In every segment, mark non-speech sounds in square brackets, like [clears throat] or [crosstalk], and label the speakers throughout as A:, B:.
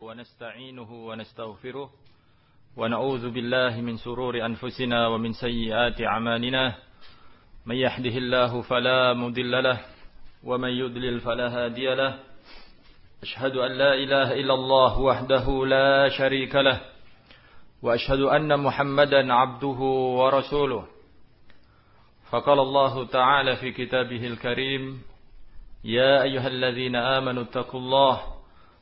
A: ونستعينه ونستغفره ونعوذ بالله من سرور أنفسنا ومن سيئات أعمالنا. من يحده الله فلا مضل له ومن يضلل فلا هادي له. أشهد أن لا إله إلا الله وحده لا شريك له وأشهد أن محمدا عبده ورسوله. فقال الله تعالى في كتابه الكريم يا أيها الذين آمنوا اتقوا الله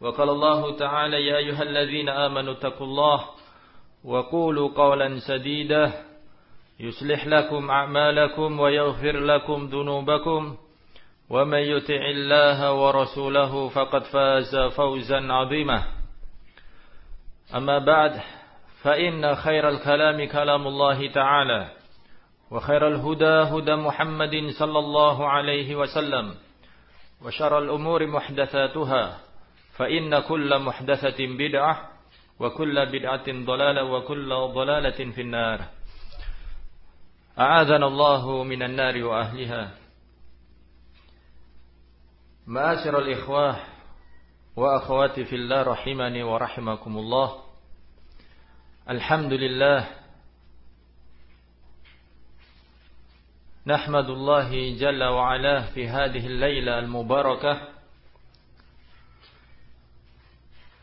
A: وقال الله تعالى يا أيها الذين آمنوا اتقوا الله وقولوا قولا سديدا يصلح لكم أعمالكم ويغفر لكم ذنوبكم ومن يطع الله ورسوله فقد فاز فوزا عظيما. أما بعد فإن خير الكلام كلام الله تعالى وخير الهدى هدى محمد صلى الله عليه وسلم وشر الأمور محدثاتها. فإن كل محدثة بدعة وكل بدعة ضلالة وكل ضلالة في النار. أعاذنا الله من النار وأهلها. معاشر الإخوة وأخواتي في الله رحمني ورحمكم الله. الحمد لله. نحمد الله جل وعلا في هذه الليلة المباركة.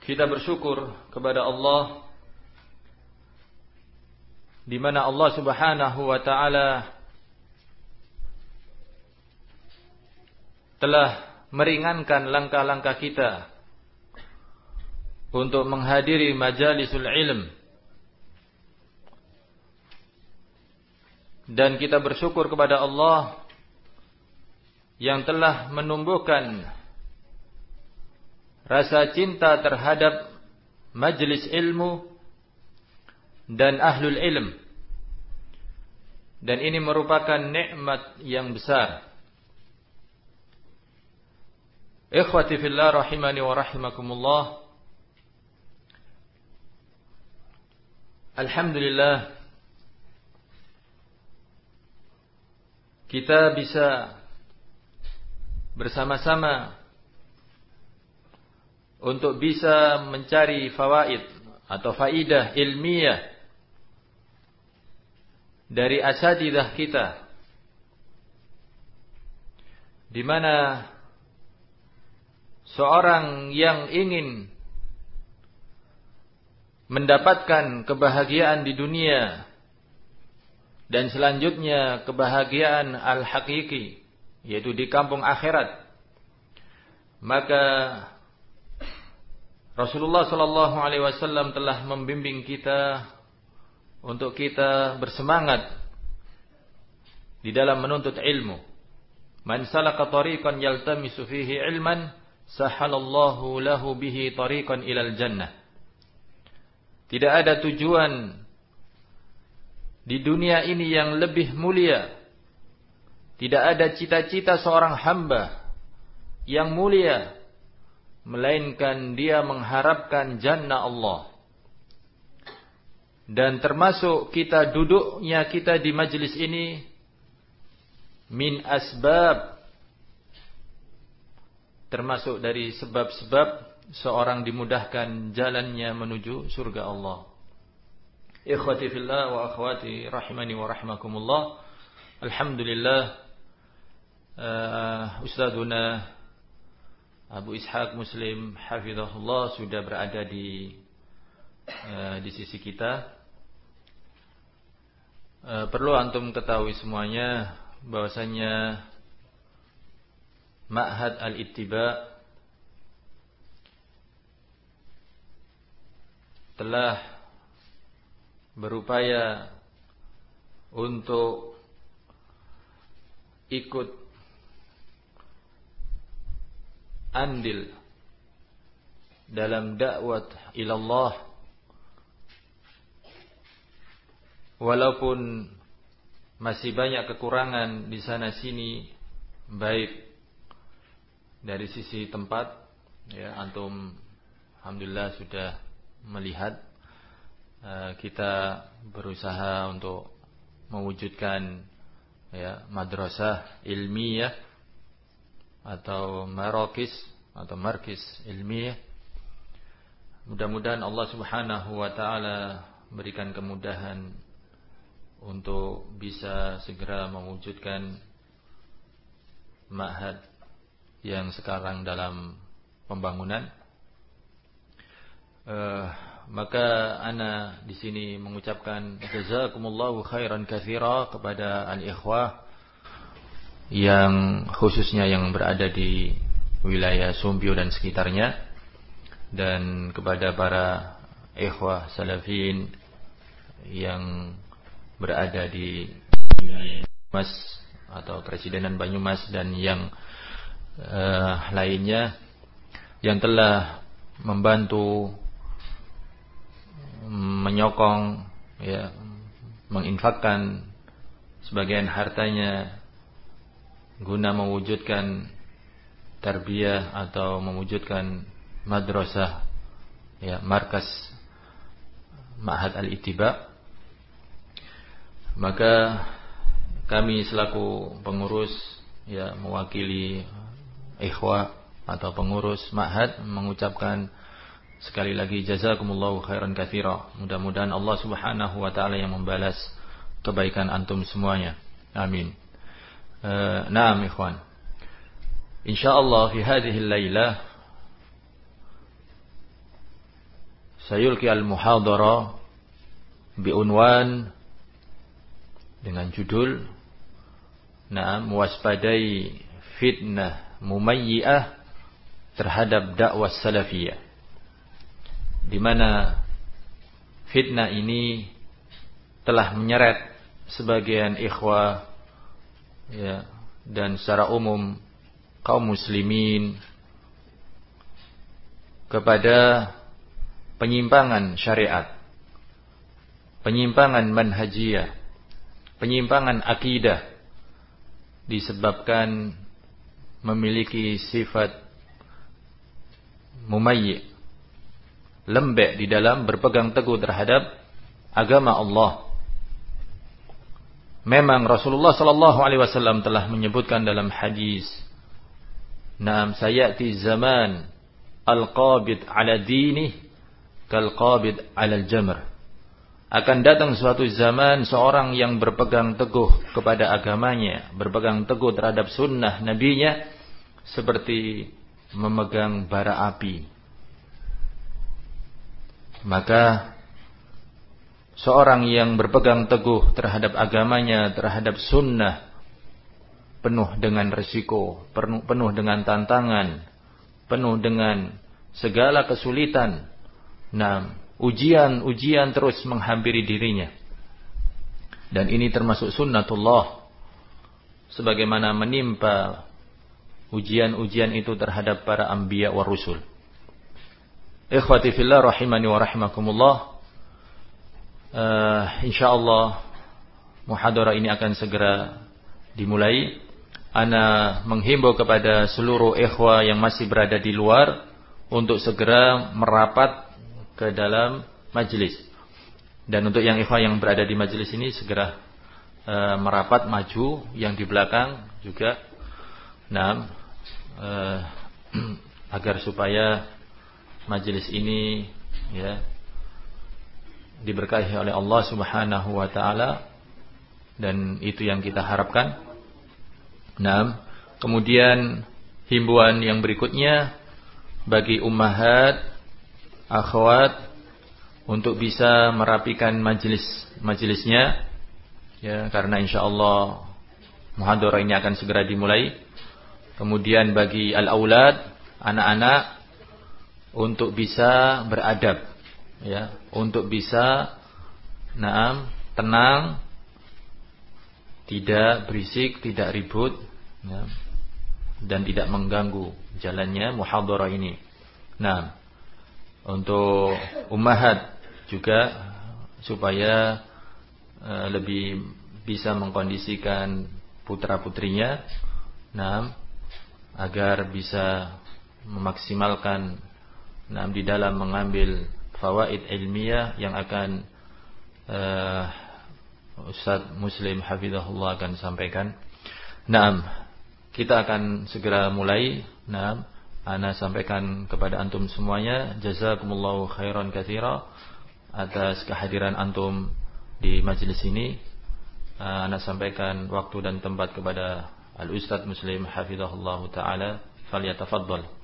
A: Kita bersyukur kepada Allah di mana Allah Subhanahu wa taala telah meringankan langkah-langkah kita untuk menghadiri majalisul ilm. Dan kita bersyukur kepada Allah yang telah menumbuhkan rasa cinta terhadap majlis ilmu dan ahlul ilm. Dan ini merupakan nikmat yang besar. Ikhwati fillah rahimani wa rahimakumullah. Alhamdulillah kita bisa bersama-sama untuk bisa mencari fawaid atau faidah ilmiah dari asatidah kita. Di mana seorang yang ingin mendapatkan kebahagiaan di dunia dan selanjutnya kebahagiaan al-hakiki yaitu di kampung akhirat maka Rasulullah sallallahu alaihi wasallam telah membimbing kita untuk kita bersemangat di dalam menuntut ilmu. Man salaka tariqan yaltamisu fihi ilman sahalallahu lahu bihi tariqan ilal jannah. Tidak ada tujuan di dunia ini yang lebih mulia. Tidak ada cita-cita seorang hamba yang mulia melainkan dia mengharapkan jannah Allah. Dan termasuk kita duduknya kita di majlis ini min asbab termasuk dari sebab-sebab seorang dimudahkan jalannya menuju surga Allah. Ikhwati fillah wa akhwati rahimani wa rahimakumullah. Alhamdulillah uh, ustaduna Abu Ishaq Muslim hafizahullah sudah berada di uh, di sisi kita. Uh, perlu antum ketahui semuanya bahwasanya Ma'had Al-Ittiba telah berupaya untuk ikut andil dalam dakwah ilallah. Walaupun masih banyak kekurangan di sana sini baik dari sisi tempat ya antum alhamdulillah sudah melihat uh, kita berusaha untuk mewujudkan ya madrasah ilmiah atau marokis atau markis ilmiah mudah-mudahan Allah Subhanahu wa taala berikan kemudahan untuk bisa segera mewujudkan ma'had yang sekarang dalam pembangunan. Uh, maka ana di sini mengucapkan jazakumullahu khairan katsira kepada al-ikhwah yang khususnya yang berada di wilayah Sumbio dan sekitarnya dan kepada para ikhwah salafin yang berada di Mas atau Presidenan Banyumas dan yang uh, lainnya yang telah membantu menyokong ya menginfakkan sebagian hartanya guna mewujudkan tarbiyah atau mewujudkan madrasah ya markas Ma'had Al-Ittiba maka kami selaku pengurus ya mewakili ikhwah atau pengurus ma'had mengucapkan sekali lagi jazakumullahu khairan katsira. Mudah-mudahan Allah Subhanahu wa taala yang membalas kebaikan antum semuanya. Amin. Uh, naam ikhwan. Insyaallah fi hadhihi al-lailah sayulqi al-muhadara biunwan dengan judul Nah, mewaspadai fitnah mumayyi'ah terhadap dakwah salafiyah. Di mana fitnah ini telah menyeret sebagian ikhwah ya, dan secara umum kaum muslimin kepada penyimpangan syariat, penyimpangan manhajiyah, penyimpangan akidah disebabkan memiliki sifat mumayyi lembek di dalam berpegang teguh terhadap agama Allah. Memang Rasulullah sallallahu alaihi wasallam telah menyebutkan dalam hadis, "Naam sayati zaman al-qabid ala dinih kal qabid ala al-jamr." akan datang suatu zaman seorang yang berpegang teguh kepada agamanya, berpegang teguh terhadap sunnah nabinya seperti memegang bara api. Maka seorang yang berpegang teguh terhadap agamanya, terhadap sunnah penuh dengan resiko, penuh, dengan tantangan, penuh dengan segala kesulitan. Nah, ujian-ujian terus menghampiri dirinya. Dan ini termasuk sunnatullah. Sebagaimana menimpa ujian-ujian itu terhadap para anbiya wa rusul. Ikhwati fillah rahimani wa rahimakumullah. Uh, insyaallah muhadara ini akan segera dimulai. Ana menghimbau kepada seluruh ikhwah yang masih berada di luar untuk segera merapat ke dalam majelis. Dan untuk yang ikhwah yang berada di majelis ini segera e, merapat maju, yang di belakang juga nah e, [clears throat] agar supaya majelis ini ya diberkahi oleh Allah Subhanahu wa taala dan itu yang kita harapkan. Nah, kemudian himbauan yang berikutnya bagi ummahat akhwat untuk bisa merapikan majelis majelisnya ya karena insyaallah muhadharah ini akan segera dimulai. Kemudian bagi al-aulad anak-anak untuk bisa beradab ya untuk bisa naam tenang tidak berisik tidak ribut ya, dan tidak mengganggu jalannya muhadharah ini. Nah untuk ummahat juga supaya uh, lebih bisa mengkondisikan putra-putrinya nah agar bisa memaksimalkan nah di dalam mengambil fawaid ilmiah yang akan uh, Ustaz Muslim Hafizahullah akan sampaikan. Naam, kita akan segera mulai. Naam, ana sampaikan kepada antum semuanya jazakumullahu khairan katsira atas kehadiran antum di majelis ini. Uh, ana sampaikan waktu dan tempat kepada Al Ustaz Muslim Hafizahullah taala. Falyatafaddal.